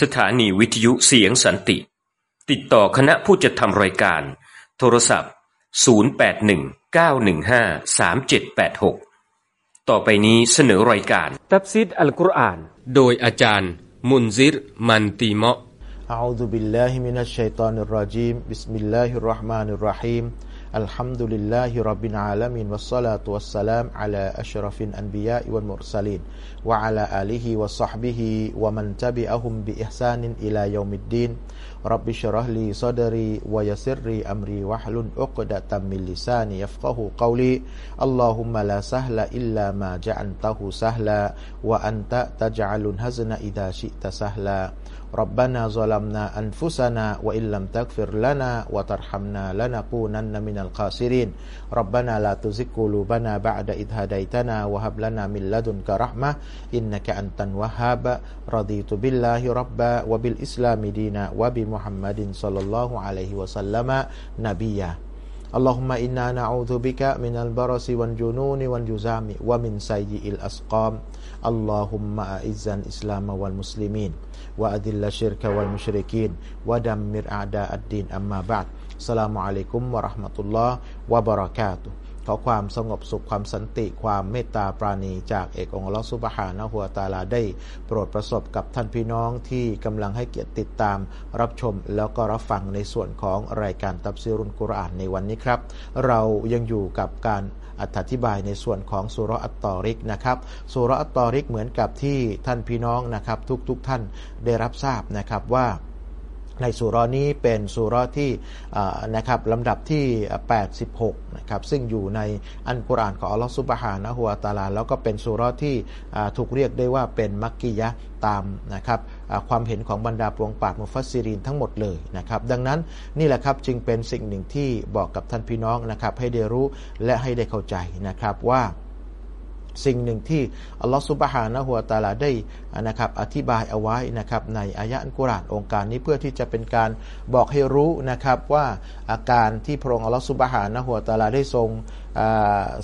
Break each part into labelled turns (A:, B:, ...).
A: สถานีวิทยุเสียงสันติ ติดต่อคณะผู้จัดทำรายการ โทรศัพท์ 0819153786 ต่อไปนี้เสนอรายการ
B: ตับซิดอัลกุรอาน
A: โดยอาจารย์ มุนซิร มันตีเมาะ
C: أعوذ بالله من الشيطان الرجيم بسم الله الرحمن الرحيم الحمد لله رب العالمين والصلاة والسلام على أشرف الأنبياء والمرسلين وعلى آله وصحبه ومن تبعهم بإحسان إلى يوم الدين رب اشرح لي صدري ويسر لي أمري واحلل عقدة من لساني يفقه قولي. اللهم لا سهل إلا ما جعلته سهلا وأنت تجعل الهزن إذا شئت سهلا. ربنا ظلمنا أنفسنا وإن لم تغفر لنا وترحمنا لنكونن من الخاسرين. ربنا لا تزغ قلوبنا بعد إذ هديتنا وهب لنا من لدنك رحمة إنك أنت الوهاب. رضيت بالله ربا وبالإسلام دينا وبمحمد محمد صلى الله عليه وسلم نبيا. اللهم إنا نعوذ بك من البرس والجنون والجزام ومن سيء الأسقام. اللهم أعز الإسلام والمسلمين وأذل الشرك والمشركين ودمر أعداء الدين. أما بعد السلام عليكم ورحمة الله وبركاته. ขอความสงบสุขความสันติความเมตตาปราณีจากเอกองค์ลอสุบฮานะหัวตาลาได้ โปรดประสบกับท่านพี่น้องที่กำลังให้เกียรติติดตาม รับชมแล้วก็รับฟังในส่วนของรายการตับซีรุนกุรอานในวันนี้ครับ เรายังอยู่กับการอธิบายในส่วนของสุรอัตตอริกนะครับสุรอัตตอริกเหมือนกับที่ท่านพี่น้องนะครับ ทุกๆทท่านได้รับทราบนะครับว่า ในสุรนี้เป็นสุรที่นะครับลำดับที่ 86นะครับซึ่งอยู่ในอันกุรานของอัลลอฮฺซุบฮานะฮุวาตาลา แล้วก็เป็นสุรที่ถูกเรียกได้ว่าเป็นมักกิยะตามนะครับความเห็นของบรรดาปวงปาดมุฟัสซิรินทั้งหมดเลยนะครับ ดังนั้นนี่แหละครับจึงเป็นสิ่งหนึ่งที่บอกกับท่านพี่น้องนะครับให้ได้รู้และให้ได้เข้าใจนะครับว่า สิ่งหนึ่งที่อัลลอฮฺสุบฮานะฮัวตาลาได้นะครับอธิบายเอาไว้นะครับในอายะอันกุรานองค์การนี้เพื่อที่จะเป็นการบอกให้รู้นะครับว่าอาการที่พระองค์อัลลอฮฺสุบฮานะฮัวตาลาได้ทรง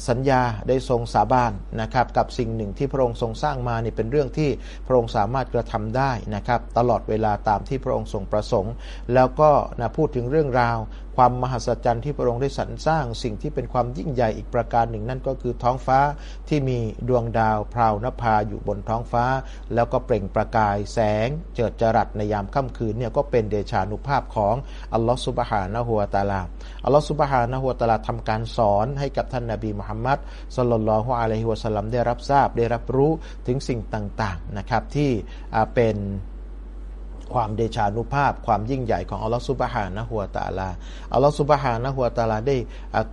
C: สัญญาได้ทรงสาบานนะครับกับสิ่งหนึ่งที่พระองค์ทรงสร้างมานี่เป็นเรื่องที่พระองค์สามารถกระทำได้นะครับตลอดเวลาตามที่พระองค์ทรงประสงค์ แล้วก็นะพูดถึงเรื่องราวความมหัศจรรย์ที่พระองค์ได้สรรสร้าง สิ่งที่เป็นความยิ่งใหญ่อีกประการหนึ่งนั่นก็คือท้องฟ้าที่มีดวงดาวพราวนภาอยู่บนท้องฟ้า แล้วก็เปล่งประกายแสง เจิดจรัสในยามค่ำคืนเนี่ยก็เป็นเดชานุภาพของอัลลอฮฺสุบฮานะฮัวตาลาอัลลอฮฺสุบฮานะฮัวตาลาทำการสอนให้กับท่านนาบีมุฮัมมัดสลลัลลอฮุอะลัยฮิวะสัลลัมได้รับทราบได้รับรู้ถึงสิ่งต่างๆนะครับที่เป็นความเดชานุภาพความยิ่งใหญ่ของอัลลอฮฺสุบฮานะฮัวตาลาอัลลอฮฺสุบฮานะฮัวตาลาได้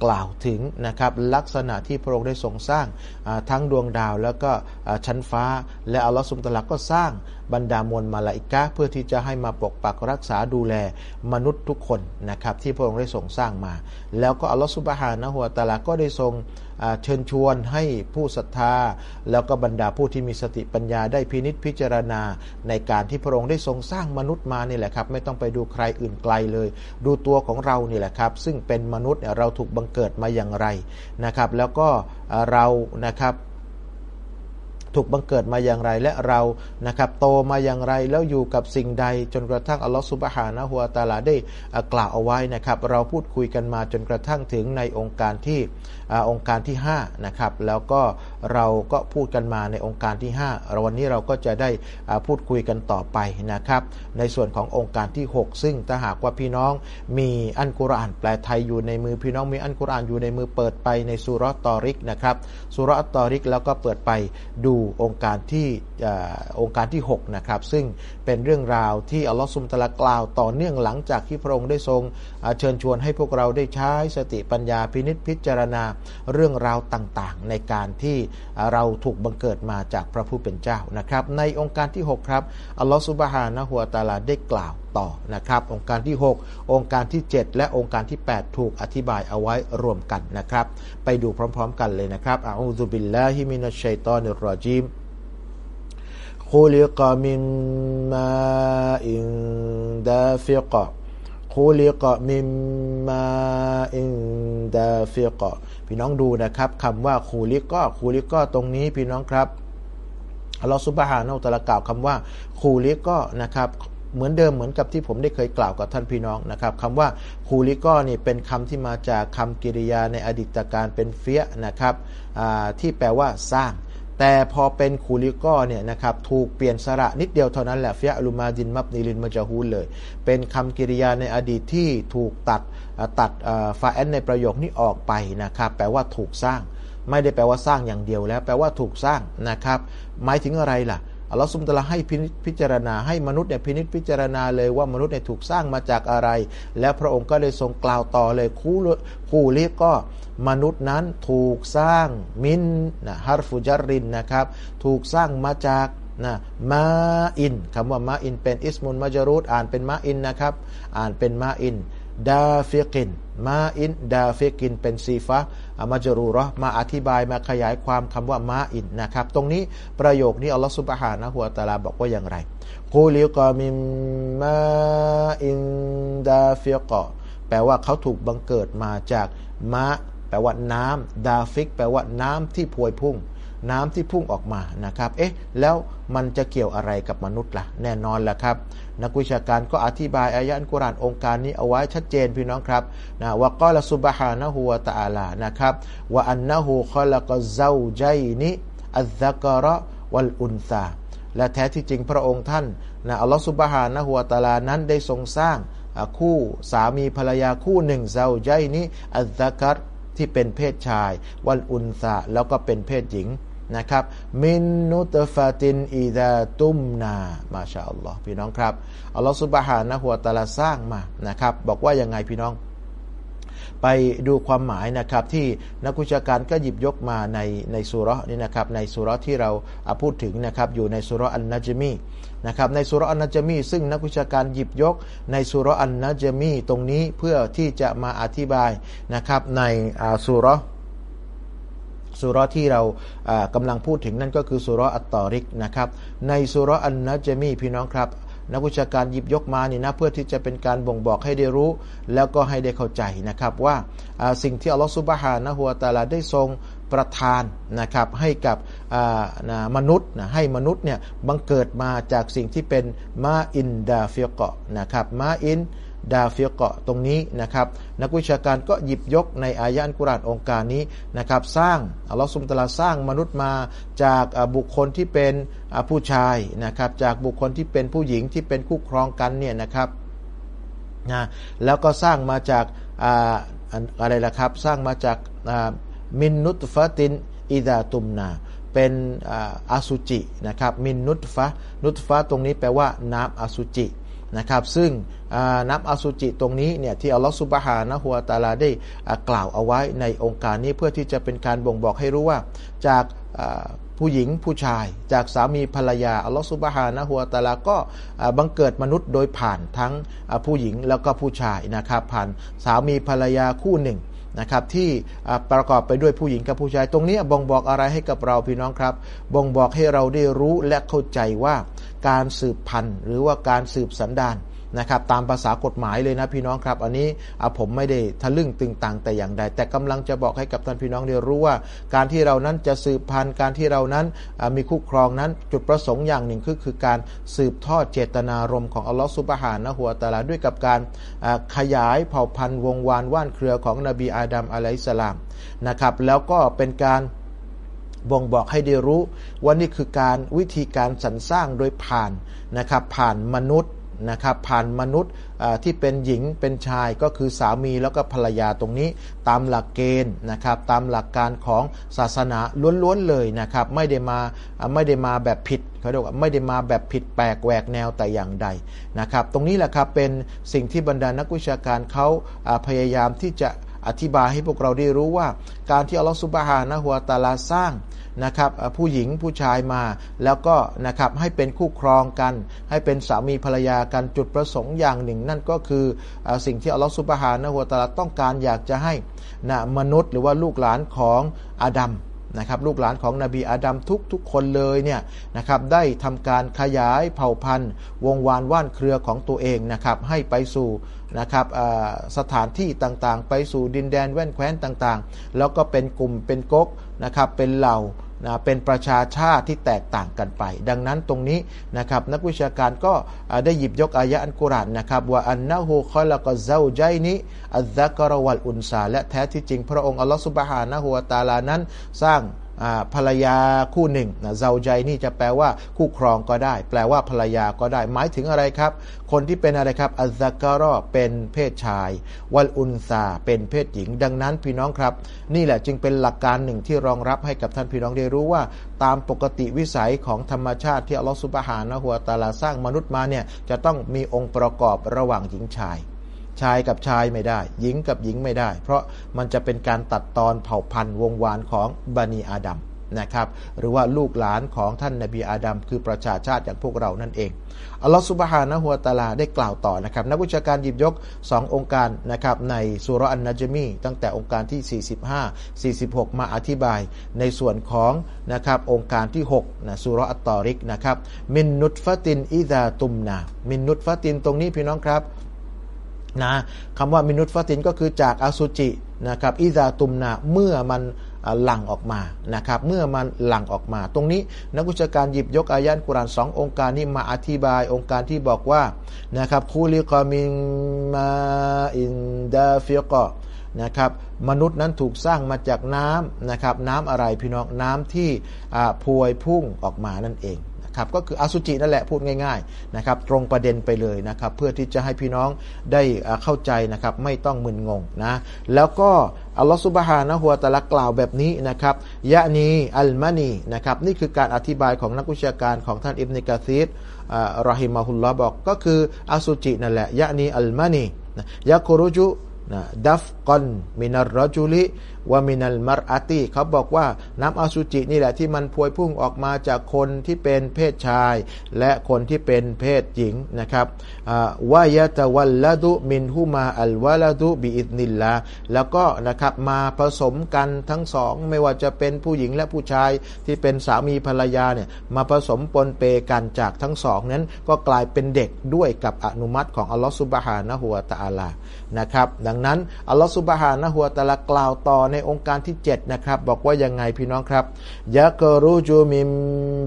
C: กล่าวถึงนะครับลักษณะที่พระองค์ได้ทรงสร้างทั้งดวงดาวแล้วก็ชั้นฟ้า และอัลลอฮฺสุบตาลาก็สร้าง บรรดามวลมาลาอิกะเพื่อที่จะให้มาปกปักรักษาดูแลมนุษย์ทุกคนนะครับที่พระองค์ได้ทรงสร้างมา แล้วก็อัลลอฮฺสุบฮานะฮัวตาลาก็ได้ทรงเชิญชวนให้ผู้ศรัทธา แล้วก็บรรดาผู้ที่มีสติปัญญาได้พินิษพิจารณา ในการที่พระองค์ได้ทรงสร้างมนุษย์มานี่แหละครับ ไม่ต้องไปดูใครอื่นไกลเลย ดูตัวของเรานี่แหละครับ ซึ่งเป็นมนุษย์เราถูกบังเกิดมาอย่างไรนะครับ แล้วก็เรานะครับ ถูกบังเกิดมาอย่างไรและเรานะครับโตมาอย่างไรแล้วอยู่กับสิ่งใด จนกระทั่งอัลลอฮฺสุบฮานะฮัวตาลาได้กล่าวเอาไว้นะครับ เราพูดคุยกันมาจนกระทั่งถึงในองค์การที่องค์การที่5นะครับแล้วก็เราก็พูดกันมาในองค์การที่5วันนี้เราก็จะได้พูดคุยกันต่อไปนะครับ ในส่วนขององค์การที่ 6 ซึ่งถ้าหากว่าพี่น้องมีอันกุรอานแปลไทยอยู่ในมือพี่น้องมีอันกุรอานอยู่ในมือเปิดไปในสุรตอริกนะครับสุรตอริกแล้วก็เปิดไปดูองค์การที่ องค์การที่6นะครับซึ่งเป็นเรื่องราวที่อัลลอฮฺสุมตะลากล่าวต่อเนื่องหลังจากที่พระองค์ได้ทรงเชิญชวนให้พวกเราได้ใช้สติปัญญาพินิษพิจารณาเรื่องราวต่างๆ ในการที่เราถูกบังเกิดมาจากพระผู้เป็นเจ้านะครับ ในองค์การที่ 6 ครับอัลลอฮฺสุบฮานะฮัวตาลาได้กล่าวต่อนะครับองค์การที่ 6 องค์การที่ 7 และองค์การที่ 8 ถูกอธิบายเอาไว้รวมกันนะครับ ไปดูพร้อม ๆ กันเลยนะครับอาอูซุบิลลาฮิมินัชชัยตอนิรรจีม خلق من ماء دافق خلق من ماء دافق พี่น้องดูนะครับคำว่าคูลิก็คูลิก็ตรงนี้พี่น้องครับ อัลลอฮฺสุบฮานาอัลตะลากล่าวคำว่าคูลิก็นะครับเหมือนเดิมเหมือนกับที่ผมได้เคยกล่าวกับท่านพี่น้องนะครับคำว่าคูลิก็นี่เป็นคำที่มาจากคำกิริยาในอดีตการเป็นเฟียนะครับที่แปลว่าสร้าง แต่พอเป็น خلق เนี่ยนะครับถูกเปลี่ยนสระนิดเดียวเท่านั้นแหละفعل ماض مبني للمجهول เลย เป็นคำกิริยาในอดีตที่ถูกตัดตัดฟาแอนในประโยคนี้ออกไปนะครับแปลว่าถูกสร้าง ไม่ได้แปลว่าสร้างอย่างเดียวแล้ว แปลว่าถูกสร้างนะครับ หมายถึงอะไรล่ะ อัลลอฮฺสุมตะลาให้พิจารณาให้มนุษย์เนี่ยพินิจพิจารณาเลยว่ามนุษย์เนี่ยถูกสร้างมาจากอะไร แล้วพระองค์ก็เลยทรงกล่าวต่อเลยคู่คู่ลีก็มนุษย์นั้นถูกสร้างมินนะฮาร์ฟูจารินนะครับ ถูกสร้างมาจากนะ ماء คำว่า ماء เป็น اسم مجرور อ่านเป็น ماء นะครับ อ่านเป็น ماء دافق ماء دافق เป็น صفة مجرورة มาอธิบายมาขยายความคำว่า ماء นะครับ ตรงนี้ประโยคนี้อัลลอฮฺسبحانه وتعالى บอกว่าอย่างไรخلق من ماء دافق แปลว่าเขาถูกบังเกิดมาจาก ماء แปลว่าน้ำ دافق แปลว่าน้ำที่พวยพุ่ง น้ำที่พุ่งออกมานะครับเอ๊ะแล้วมันจะเกี่ยวอะไรกับมนุษย์ละ่ะ แน่นอนแหละครับ นักวิชาการก็อธิบายอายะอันกุรานองค์การนี้เอาไว้ชัดเจนพี่น้องครับนะว่าก็ละซุบฮานะฮูวะตะอาลานะครับว่าอันนะฮูคอละกเจ้าใจนิอัลซักระวัลอุนซาและแท้ที่จริงพระองค์ท่านนะอัลลอฮฺซุบฮานะฮูวะตาลานั้นได้ทรงสร้างคู่สามีภรรยาคู่หนึ่งเจ้าใจนี้อัลซักรที่เป็นเพศชาย วัลอุนซาแล้วก็เป็นเพศหญิง นะครับมินนุตฟาตินอีดาตุมนามาชาอัลลอฮ์พี่น้องครับอัลลอฮ์สุบฮานะหัวตาลาสร้างมานะครับ บอกว่ายังไงพี่น้อง ไปดูความหมายนะครับที่นักวิชาการก็หยิบยกมาในในสุรนี่นะครับในสุรที่เราพูดถึงนะครับอยู่ในสุรอันนัจมีนะครับในสุรอันนัจมี ซึ่งนักวิชาการหยิบยกในสุรอันนัจมีตรงนี้เพื่อที่จะมาอธิบายนะครับในสุร สุรที่เรากำลังพูดถึงนั่นก็คือสุรอัตตอริกนะครับในสุรอันนะจมีพี่น้องครับนักวิชาการหยิบยกมานี่นะเพื่อที่จะเป็นการบ่งบอกให้ได้รู้ แล้วก็ให้ได้เข้าใจนะครับว่าสิ่งที่อัลลอฮฺสุบฮานะฮัวตาลาได้ทรงประทานนะครับให้กับมนุษย์นะให้มนุษย์เนี่ยบังเกิดมาจากสิ่งที่เป็นماء دافق นะครับ ماء دافق ตรงนี้นะครับนักวิชาการก็หยิบยกในอายะฮ์อัลกุรอานองค์การนี้นะครับสร้างอัลลอฮฺسبحانه وتعالى สร้างมนุษย์มาจากบุคคลที่เป็นผู้ชายนะครับจากบุคคลที่เป็นผู้หญิงที่เป็นคู่ครองกันเนี่ยนะครับนะแล้วก็สร้างมาจากอะไรล่ะครับสร้างมาจากمن نطفةอิดาตุมนาเป็นอาสุจินะครับมินนุตฟะนุตฟะตรงนี้แปลว่าน้ำอสุจิ นะครับซึ่งนับอสุจิตรงนี้เนี่ยที่อัลลอฮฺสุบฮานะฮัวตาลาได้กล่าวเอาไว้ในองค์การนี้เพื่อที่จะเป็นการบ่งบอกให้รู้ว่าจากผู้หญิงผู้ชาย จากสามีภรรยาอัลลอฮฺสุบฮานะฮัวตาลาก็บังเกิดมนุษย์โดยผ่านทั้งผู้หญิงแล้วก็ผู้ชายนะครับผ่านสามีภรรยาคู่หนึ่ง นะครับที่ประกอบไปด้วยผู้หญิงกับผู้ชาย ตรงนี้บ่งบอกอะไรให้กับเราพี่น้องครับ บ่งบอกให้เราได้รู้และเข้าใจว่าการสืบพันธุ์ หรือว่าการสืบสันดาน นะครับตามภาษากฎหมายเลยนะพี่น้องครับ อันนี้ผมไม่ได้ทะลึ่งตึงตังแต่อย่างใด แต่กำลังจะบอกให้กับท่านพี่น้องได้รู้ว่า การที่เรานั้นจะสืบพันธุ์การที่เรานั้นมีคู่ครองนั้นจุดประสงค์อย่างหนึ่งคือคือการสืบทอดเจตนารมณ์ของอัลลอฮฺสุบฮานะหัวตาลาด้วยกับการขยายเผ่าพันธุ์วงวานว่านเครือของนบีอาดัมอะลัยสลามนะครับแล้วก็เป็นการบ่งบอกให้ได้รู้ว่านี่คือการวิธีการสรรสร้างโดยผ่านนะครับผ่านมนุษย์ นะครับผ่านมนุษย์ที่เป็นหญิงเป็นชายก็คือสามีแล้วก็ภรรยาตรงนี้ ตามหลักเกณฑ์นะครับตามหลักการของศาสนาล้วนๆเลยนะครับไม่ได้มาไม่ได้มาแบบผิดเขาเรียกว่าไม่ได้มาแบบผิดแปลกแหวกแนวแต่อย่างใดนะครับตรงนี้แหละครับเป็นสิ่งที่บรรดานักวิชาการเขาพยายามที่จะ อธิบายให้พวกเราได้รู้ว่า การที่อัลลอฮฺสุบฮานะฮัวตาลาสร้างนะครับผู้หญิงผู้ชายมาแล้วก็นะครับให้เป็นคู่ครองกัน ให้เป็นสามีภรรยากันจุดประสงค์อย่างหนึ่ง นั่นก็คือสิ่งที่อัลลอฮฺสุบฮานะฮัวตาลาต้องการอยากจะให้นะมนุษย์หรือว่าลูกหลานของอาดัม นะครับลูกหลานของนบีอาดัมทุกทุกคนเลยเนี่ยนะครับได้ทำการขยายเผ่าพันธุ์ วงวานว่านเครือของตัวเองนะครับให้ไปสู่นะครับสถานที่ต่างๆ ไปสู่ดินแดนแว่นแคว้นต่างๆ แล้วก็เป็นกลุ่มเป็นก๊กนะครับเป็นเหล่า นะเป็นประชาชาติที่แตกต่างกันไป ดังนั้นตรงนี้นะครับนักวิชาการก็ได้หยิบยกอายะอันกุรานนะครับว่าอันนะฮูคอละกะเจ้าใจนี้อัลซักรวัลอุนซาและแท้ที่จริงพระองค์อัลลอฮฺสุบฮานะฮูวาตาลานั้นสร้าง ภรรยาคู่หนึ่งนะเซาใจนี่จะแปลว่าคู่ครองก็ได้ แปลว่าภรรยาก็ได้ หมายถึงอะไรครับ คนที่เป็นอะไรครับอัซกรอเป็นเพศชาย วัลอุนซาเป็นเพศหญิง ดังนั้นพี่น้องครับ นี่แหละจึงเป็นหลักการหนึ่งที่รองรับให้กับท่านพี่น้องได้รู้ว่า ตามปกติวิสัยของธรรมชาติที่อัลลอฮฺสุบฮานะฮัวตาลาสร้างมนุษย์มาเนี่ยจะต้องมีองค์ประกอบระหว่างหญิงชาย ชายกับชายไม่ได้ หญิงกับหญิงไม่ได้ เพราะมันจะเป็นการตัดตอนเผ่าพันธุ์วงวานของบันีอาดัมนะครับหรือว่าลูกหลานของท่านนบีอาดัมคือประชาชาติอย่างพวกเรานั่นเองอัลลอฮฺสุบฮานะฮัวตาลาได้กล่าวต่อนะครับนักวิชาการหยิบยก 2 องค์การนะครับในสุรอันนัจมีตั้งแต่องค์การที่ 45 46 มาอธิบาย ในส่วนของนะครับองค์การที่6นะสุรอัตตอริกนะครับมินนุตฟะตินอิดาตุมนามินนุตฟะตินตรงนี้พี่น้องครับ นะคำว่าمن نطفة ก็คือจากอสุจินะครับإذا تمنى เมื่อมันหลั่งออกมานะครับเมื่อมันหลั่งออกมา ตรงนี้นักวิชาการหยิบยกอายะฮ์อัลกุรอานสององค์การนี้มาอธิบายองค์การที่บอกว่านะครับخلق من ماء دافق นะครับมนุษย์นั้นถูกสร้างมาจากน้ำนะครับน้ำอะไรพี่น้องน้ำที่พวยพุ่งออกมานั่นเอง ครับก็คืออสุจินั่นแหละพูดง่ายๆนะครับตรงประเด็นไปเลยนะครับเพื่อที่จะให้พี่น้องได้เข้าใจนะครับไม่ต้องมึนงงนะแล้วก็อัลลอฮฺسبحانه وتعالى กล่าวแบบนี้นะครับيعني المني นะครับนี่คือการอธิบายของนักวิชาการของท่านอิบนิกาซีดرحمه الله บอกก็คืออสุจินั่นแหละيعني المني يخرج دفقا من الرجل ومن المرأة เขาบอกว่าน้ำอสุจินี่แหละที่มันพวยพุ่งออกมาจากคนที่เป็นเพศชาย และคนที่เป็นเพศหญิงนะครับวายะตะวัลละดุมินหุมาอัลวะละดุบิอิดนิลละแล้วก็นะครับมาผสมกันทั้งสองไม่ว่าจะเป็นผู้หญิงและผู้ชายที่เป็นสามีภรรยาเนี่ยมาผสมปนเปกันจากทั้งสองนั้นก็กลายเป็นเด็กด้วยกับอนุมัติของอัลลอฮฺสุบฮานะฮัวตะอาลานะครับดังนั้นอัลลอฮฺสุบฮานะฮัวตะลากล่าวต่อในองค์การที่ 7 นะครับ บอกว่ายังไงพี่น้องครับيخرج من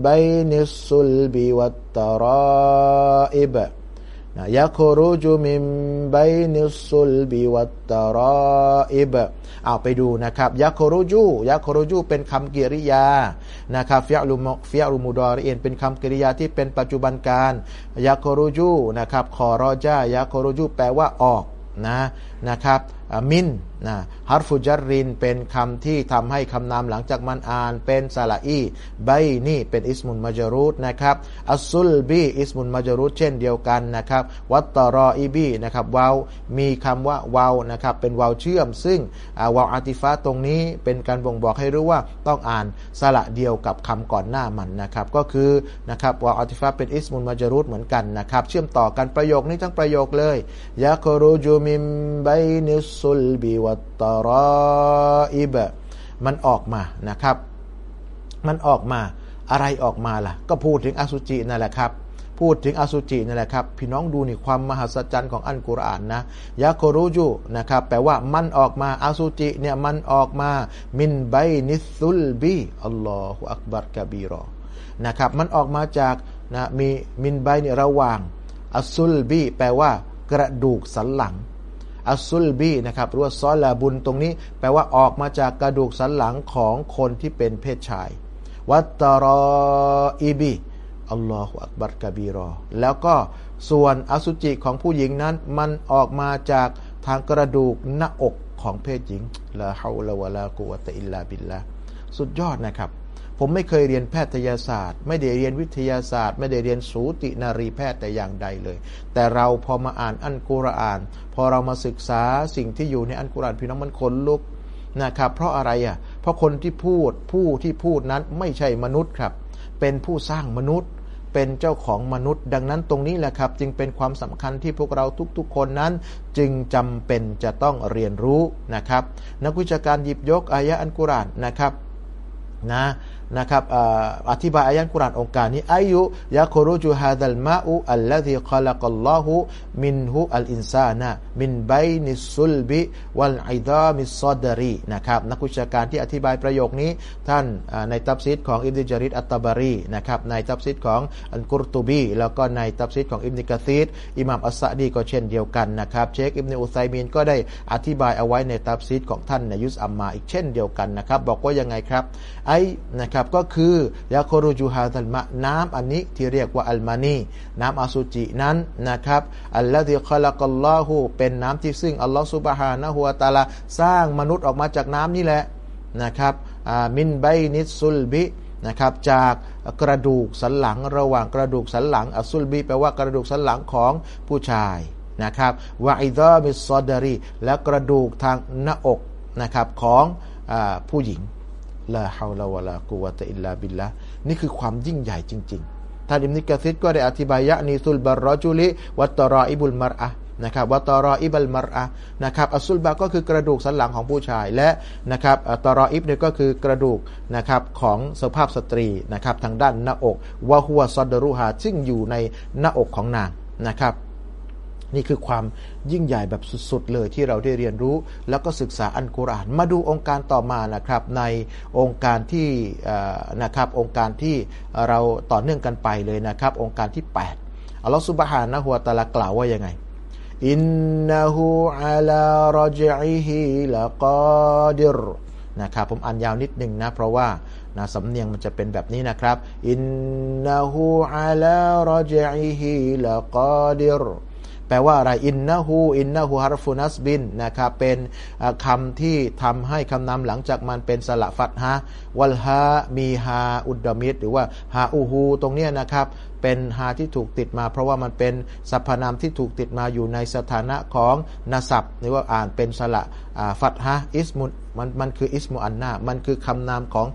C: بين الصلب والترائب นะ يخرج من بين الصلب والترائب เอาไปดูนะครับ يخرج يخرج เป็นคำกริยานะครับفعل فعل مضارع เป็นคำกริยาที่เป็นปัจจุบันการ يخرج นะครับ خرج يخرج แปลว่าออกนะนะครับ من นะฮัรฟุจารินเป็นคำที่ทำให้คำนามหลังจากมันอ่านเป็นซาลาอีใบนี่เป็นอิสมุนมาจารูตนะครับอัสุลบีอิสมุนมาจารูตเช่นเดียวกันนะครับวัตตรออีบีนะครับวาวมีคำว่าวาวนะครับเป็นวาวเชื่อม ซึ่งวาวอาติฟาตรงนี้เป็นการบ่งบอกให้รู้ว่าต้องอ่านสระเดียวกับคำก่อนหน้ามันนะครับก็คือนะครับวาวอาติฟาเป็นอิสมุนมาจารูตเหมือนกันนะครับเชื่อมต่อกันประโยคนี้ทั้งประโยคเลยยะครูจูมิมไบนิสุลบีวัตตรออิบมันออกมานะครับ มันออกมาอะไรออกมาล่ะ ก็พูดถึงอสุจินั่นแหละครับ พูดถึงอสุจินั่นแหละครับ พี่น้องดูนี่ความมหัศจรรย์ของอันกุรอานนะยาโครูจูนะครับ แปลว่ามันออกมาอสุจิเนี่ยมันออกมา มินไบนิสุลบีอัลลอฮฺอักบัรกบีรอนะครับ มันออกมาจากนะมีมินไบเนี่ยระหว่างอัสุลบีแปลว่ากระดูกสันหลัง อัสุลบีนะครับหรือว่าซอลาบุญตรงนี้ แปลว่าออกมาจากกระดูกสันหลังของคนที่เป็นเพศชาย วัตตรออีบีอัลลอฮฺอักบัรกบีรอ แล้วก็ส่วนอสุจิของผู้หญิงนั้น มันออกมาจากทางกระดูกหน้าอกของเพศหญิงละฮาวละวะลากุวะตะอิลลาบิลละสุดยอดนะครับ ผมไม่เคยเรียนแพทยศาสตร์ ไม่ได้เรียนวิทยาศาสตร์ ไม่ได้เรียนสูตินารีแพทย์แต่อย่างใดเลย แต่เราพอมาอ่านอันกุรอาน พอเรามาศึกษาสิ่งที่อยู่ในอันกุรอานพี่น้องมันขนลุกนะครับ เพราะอะไรอะ เพราะคนที่พูดผู้ที่พูดนั้นไม่ใช่มนุษย์ครับ เป็นผู้สร้างมนุษย์เป็นเจ้าของมนุษย์ ดังนั้นตรงนี้แหละครับ จึงเป็นความสำคัญที่พวกเราทุกๆ คนนั้น จึงจำเป็นจะต้องเรียนรู้นะครับ นักวิชาการหยิบยกอายะฮ์อัลกุรอานนะครับนะ นะครับอธิบายอายะฮ์อัลกุรอานองค์การนี้أي يخرج هذا الماء الذي خلق الله منه الإنسان من بين الصلب وعظام الصدر นะครับนักวิชาการที่อธิบายประโยคนี้ ท่านในตัฟซีรของอิบนิญะรีรอัตตบารีนะครับในตัฟซีรของอัลกุรตูบีแล้วก็ในตัฟซีรของอิบนิกะซีรอิหม่ามอัสซะดีก็เช่นเดียวกันนะครับเชคอิบนิอุไซมีนก็ได้อธิบายเอาไว้ในตับซิดของท่านในยุสอัมมาอีกเช่นเดียวกันนะครับบอกว่ายังไงครับไอ้นะครับก็คือยาโครูจูฮาตัลมะน้ำอันนี้ที่เรียกว่าอัลมานีน้ำอสุจินั้นนะครับอัลลอฮิคอลักัลลอฮูเป็นน้ำที่ซึ่งอัลลอฮฺสุบฮานะฮุวาตาลาสร้างมนุษย์ออกมาจากน้ำนี่แหละนะครับมินไบนิสุลบินะครับจากกระดูกสันหลังระหว่างกระดูกสันหลังالصلب แปลว่ากระดูกสันหลังของผู้ชายนะครับوعظام الصدر และกระดูกทางหน้าอกนะครับของอผู้หญิง لا حول ولا قوة إلا بالله นี่คือความยิ่งใหญ่จริง ๆ ท่านอิบนิกะซีรก็ได้อธิบายيعني صلب الرجل وترائب المرأة นะครับ وترائب المرأة นะครับ الصلب ก็คือกระดูกสันหลังของผู้ชายและนะครับตรออิบเนี่ยก็คือกระดูกนะครับของสภาพสตรีนะครับทางด้านหน้าอกวะฮัวซอดรุฮาซึ่งอยู่ในหน้าอกของนางนะครับ นี่คือความยิ่งใหญ่แบบสุดๆ เลยที่เราได้เรียนรู้ แล้วก็ศึกษาอันกุรอานมาดูองค์การต่อมานะครับ ในองค์การที่นะครับองค์การที่เราต่อเนื่องกันไปเลยนะครับ องค์การที่8อัลลอฮฺสุบฮานะฮุวาตาลากล่าวว่ายังไงإنه على رجعه لقادر นะครับผมอ่านยาวนิดหนึ่งนะ เพราะว่านะสำเนียงมันจะเป็นแบบนี้นะครับอินนะฮูอัลารจิฮิละกอดิร ลว่าอะไรอินนะฮูอินนะฮูฮารฟูนัสบินนะครับเป็นคำที่ทำให้คำนามหลังจากมันเป็นสละฟัตฮะวัลฮะมีฮาอุดดมิดหรือว่าฮาอูฮูตรงนี้นะครับเป็นฮาที่ถูกติดมา เพราะว่ามันเป็นสรรพนามที่ถูกติดมาอยู่ในสถานะของนาสับหรือว่าอ่านเป็นสละฟัตฮะอิสมุมันมันคืออิสมุอันนามันคือคำนามของ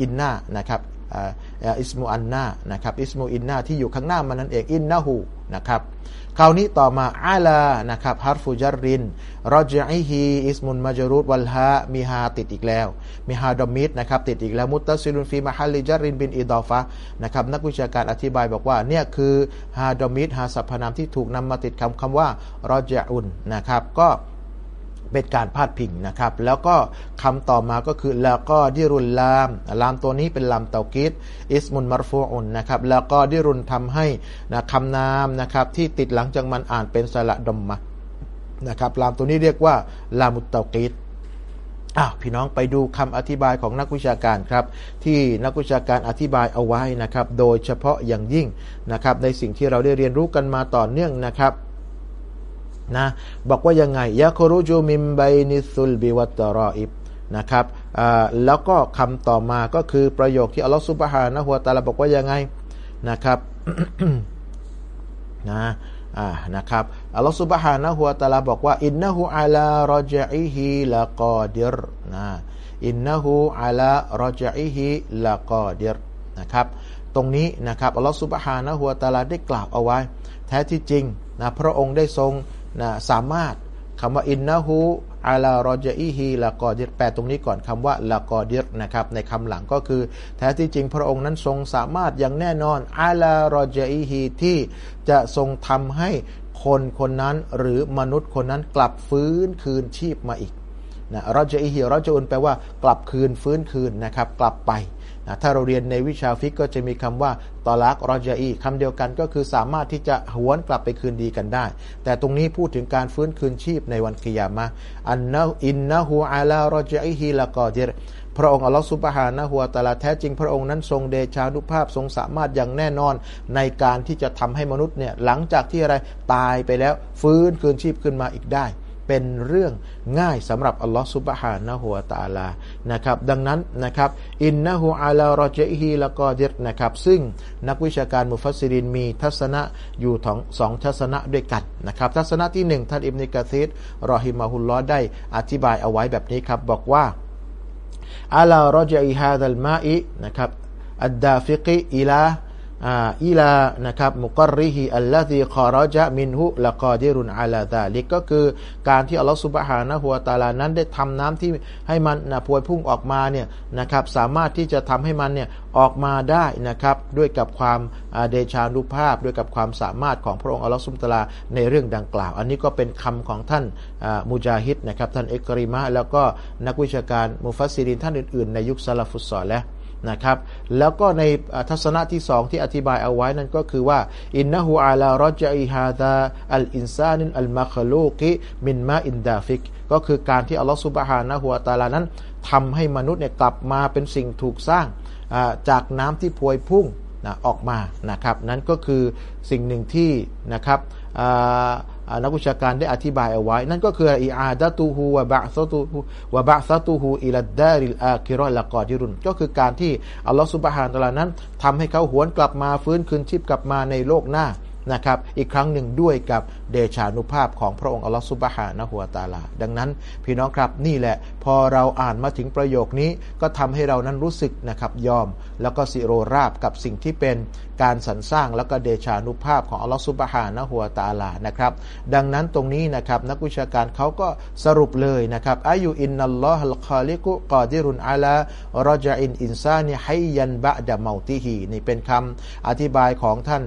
C: อินนานะครับ อิสมุอันนานะครับอิสมุอินนาที่อยู่ข้างหน้ามันนั่นเองอินนาหูนะครับคราวนี้ต่อมาอาลานะครับฮาร์ฟูจารินรอจิฮีอิสมุนมาจารุดวัลฮะมีฮาติดอีกแล้ว มีฮาดอมิดนะครับติดอีกแล้วมุตตซิลุนฟีมาฮัลลิจารินบินอิดอฟะนะครับนักวิชาการอธิบายบอกว่าเนี่ยคือฮาดอมิดฮาสัพพนามที่ถูกนำมาติดคำคำว่ารอจอุนนะครับก็ เป็นการพาดพิงนะครับ แล้วก็คำต่อมาก็คือแล้วก็ดิรุลลามลามตัวนี้เป็นลามเตากิดอิสมุนมารฟูอุนนะครับแล้วก็ดิรุนทำให้นะคำนามนะครับที่ติดหลังจากมันอ่านเป็นสระดมมานะครับลามตัวนี้เรียกว่าลามุตเตากิดอ้าวพี่น้องไปดูคำอธิบายของนักวิชาการครับ ที่นักวิชาการอธิบายเอาไว้นะครับ โดยเฉพาะอย่างยิ่งนะครับในสิ่งที่เราได้เรียนรู้กันมาต่อเนื่องนะครับ นะบอกว่ายังไงยะครุจูมิมไบนิสุลบิวัตรออิบนะครับแล้วก็คำต่อมาก็คือประโยคที่อัลลอฮฺสุบฮานะฮัวตาลาบอกว่ายังไงนะครับนะอ่านะครับอัลลอฮฺสุบฮานะฮัวตาลาบอกว่าอินนะฮูอัลารอจه لقادر นะ إنه على رجعه لقادر นะครับ ตรงนี้นะครับอัลลอฮฺ سبحانه وتعالى ได้กล่าวเอาไว้ แท้ที่จริงนะพระองค์ได้ทรง นะสามารถคำว่า إنه على رجعه لقادر แปลตรงนี้ก่อนคำว่า لقادر นะครับในคำหลังก็คือ แท้ที่จริงพระองค์นั้นทรงสามารถอย่างแน่นอนعلى رجعه ที่จะทรงทำให้คนคนนั้นหรือมนุษย์คนนั้นกลับฟื้นคืนชีพมาอีกนะرجعه رجع แปลว่ากลับคืนฟื้นคืนนะครับกลับไป ถ้าเราเรียนในวิชาفقه ก็จะมีคำว่าطلاق رجعي คำเดียวกันก็คือสามารถที่จะหวนกลับไปคืนดีกันได้ แต่ตรงนี้พูดถึงการฟื้นคืนชีพในวันกิยามะอันนะإنه على رجعه لقادر พระองค์อัลลอฮฺ سبحانه وتعالى แท้จริงพระองค์นั้นทรงเดชานุภาพทรงสามารถอย่างแน่นอนในการที่จะทำให้มนุษย์เนี่ยหลังจากที่อะไรตายไปแล้วฟื้นคืนชีพขึ้นมาอีกได้ เป็นเรื่องง่ายสำหรับอัลลอฮฺ سبحانه وتعالى นะครับดังนั้นนะครับإنه على رجعه لقادر นะครับซึ่งนักวิชาการمفسرين มีทัศนะอยู่สองสองทัศนะด้วยกันนะครับทัศนะที่หนึ่งท่านอิบนิกะซีดรอฮิมาฮุลลอได้อธิบายเอาไว้แบบนี้ครับบอกว่าعلى رجع هذا الماءนะครับالدافق إلى إلى นะครับ مقره الذي خرج منه لقادر على ذلك ก็คือการที่อัลลอฮฺ سبحانه وتعالى นั้นได้ทำน้ำที่ให้มันนะพวยพุ่งออกมาเนี่ยนะครับสามารถที่จะทำให้มันเนี่ยออกมาได้นะครับด้วยกับความเดชานุภาพ ด้วยกับความสามารถของพระองค์อัลลอฮฺ سبحانه وتعالى ในเรื่องดังกล่าว อันนี้ก็เป็นคำของท่านมุจาฮิดนะครับท่านเอกริมะแล้วก็นักวิชาการمفسرين ท่านอื่นๆ ในยุคسلف الصالح นะครับ แล้วก็ในทัศนะที่สองที่อธิบายเอาไว้นั่นก็คือว่าإنه على رجع هذا الإنسان المخلوق من ماء دافق ก็คือการที่อัลลอฮฺ سبحانه وتعالى นั้นทำให้มนุษย์เนี่ยกลับมาเป็นสิ่งถูกสร้างจากน้ำที่พวยพุ่งนะออกมานะครับ นั่นก็คือสิ่งหนึ่งที่นะครับ นักวิชาการได้อธิบายเอาไว้ นั่นก็คืออิอาดะตูฮูวะบะซตูฮูวะบะซตูฮูอิลัดดาริลอาคิรอละกอดิรุนก็คือการที่อัลลอฮฺสุบฮานตะลานั้นทำให้เขาหวนกลับมาฟื้นคืนชีพกลับมาในโลกหน้านะครับอีกครั้งหนึ่งด้วยกับเดชานุภาพของพระองค์อัลลอฮฺสุบฮานะหัวตาลา ดังนั้นพี่น้องครับนี่แหละ อเราอ่านมาถึงประโยคนี้ก็ทำให้เรานั้นรู้สึกนะครับยอม แล้วก็สิโรราบกับสิ่งที่เป็นการสรรสร้างแล้วก็เดชานุภาพของอัลลอฮฺ سبحانه وتعالى นะครับ ดังนั้นตรงนี้นะครับนักวิชาการเขาก็สรุปเลยนะครับأي إن الله الخالق قادر على رجع الإنسان حيا بعد موته นี่เป็นคำอธิบายของท่าน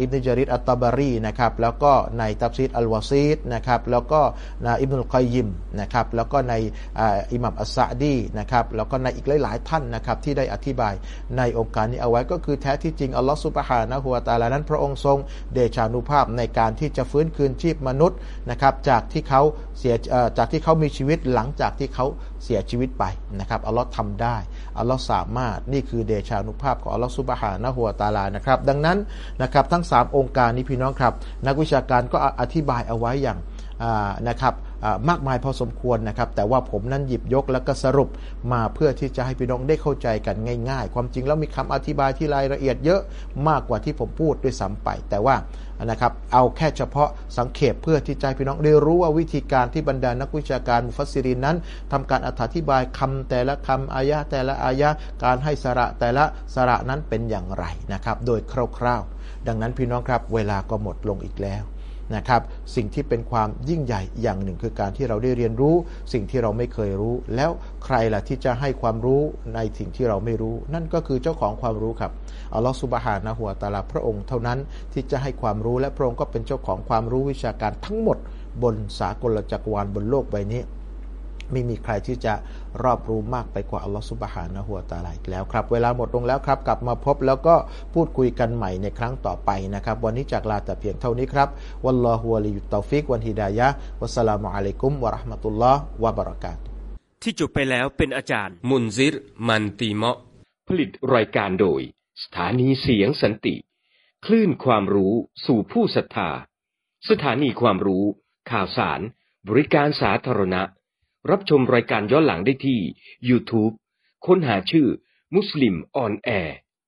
C: อิบนุจารีรอัตตบารีนะครับแล้วก็ในตัฟซีรอัลวาซีตนะครับแล้วก็อิบนุลกอยิมนะครับแล้วก็ในอิหม่ามอัสซาดีนะครับแล้วก็ในอีกหลาย ๆ ท่านนะครับที่ได้อธิบายในองค์การนี้เอาไว้ก็คือแท้ที่จริงอัลลอฮฺสุบฮานะฮุวาตาลานั้นพระองค์ทรงเดชานุภาพในการที่จะฟื้นคืนชีพมนุษย์นะครับจากที่เขาเสียจากที่เขามีชีวิตหลังจากที่เขาเสียชีวิตไปนะครับอัลลอฮ์ทำได้อัลลอฮ์สามารถนี่คือเดชานุภาพของอัลลอฮ์สุบฮานะฮุวาตาลานะครับดังนั้นนะครับทั้ง 3 องค์การนี้พี่น้องครับ นักวิชาการก็อธิบายเอาไว้อย่างนะครับ มากมายพอสมควรนะครับ แต่ว่าผมนั้นหยิบยกแล้วก็สรุปมาเพื่อที่จะให้พี่น้องได้เข้าใจกันง่าย ๆ ความจริงแล้วมีคำอธิบายที่รายละเอียดเยอะมากกว่าที่ผมพูดด้วยซ้ำไป แต่ว่านะครับเอาแค่เฉพาะสังเขปเพื่อที่จะพี่น้องได้รู้ว่าวิธีการที่บรรดานักวิชาการมุฟัสซิรินนั้นทำการอธิบายคำแต่ละคำอายะแต่ละอายะการให้สระแต่ละสระนั้นเป็นอย่างไรนะครับ โดยคร่าวๆ ดังนั้นพี่น้องครับเวลาก็หมดลงอีกแล้ว นะครับ สิ่งที่เป็นความยิ่งใหญ่อย่างหนึ่งคือการที่เราได้เรียนรู้ สิ่งที่เราไม่เคยรู้ แล้วใครล่ะที่จะให้ความรู้ในสิ่งที่เราไม่รู้ นั่นก็คือเจ้าของความรู้ครับอัลลอฮฺสุบฮานะหัวตาลาพระองค์เท่านั้นที่จะให้ความรู้และพระองค์ก็เป็นเจ้าของความรู้วิชาการทั้งหมด บนสากลจักรวาลบนโลกใบนี้ ไม่มีใครที่จะรอบรู้มากไปกว่าอัลลอฮฺสุบฮานะฮัวตาลาอีกแล้วครับ เวลาหมดลงแล้วครับ กลับมาพบแล้วก็พูดคุยกันใหม่ในครั้งต่อไปนะครับ วันนี้จากลาแต่เพียงเท่านี้ครับوالله ولي التوفيق والهداية والسلام عليكم ورحمة الله وبركاته
A: ที่จบไปแล้วเป็นอาจารย์มุนซิรมันตีเมาะผลิตรายการโดย สถานีเสียงสันติ คลื่นความรู้สู่ผู้ศรัทธา สถานีความรู้ ข่าวสาร บริการสาธารณะ รับชมรายการย้อนหลังได้ที่ YouTube ค้นหาชื่อมุสลิมออนแอร์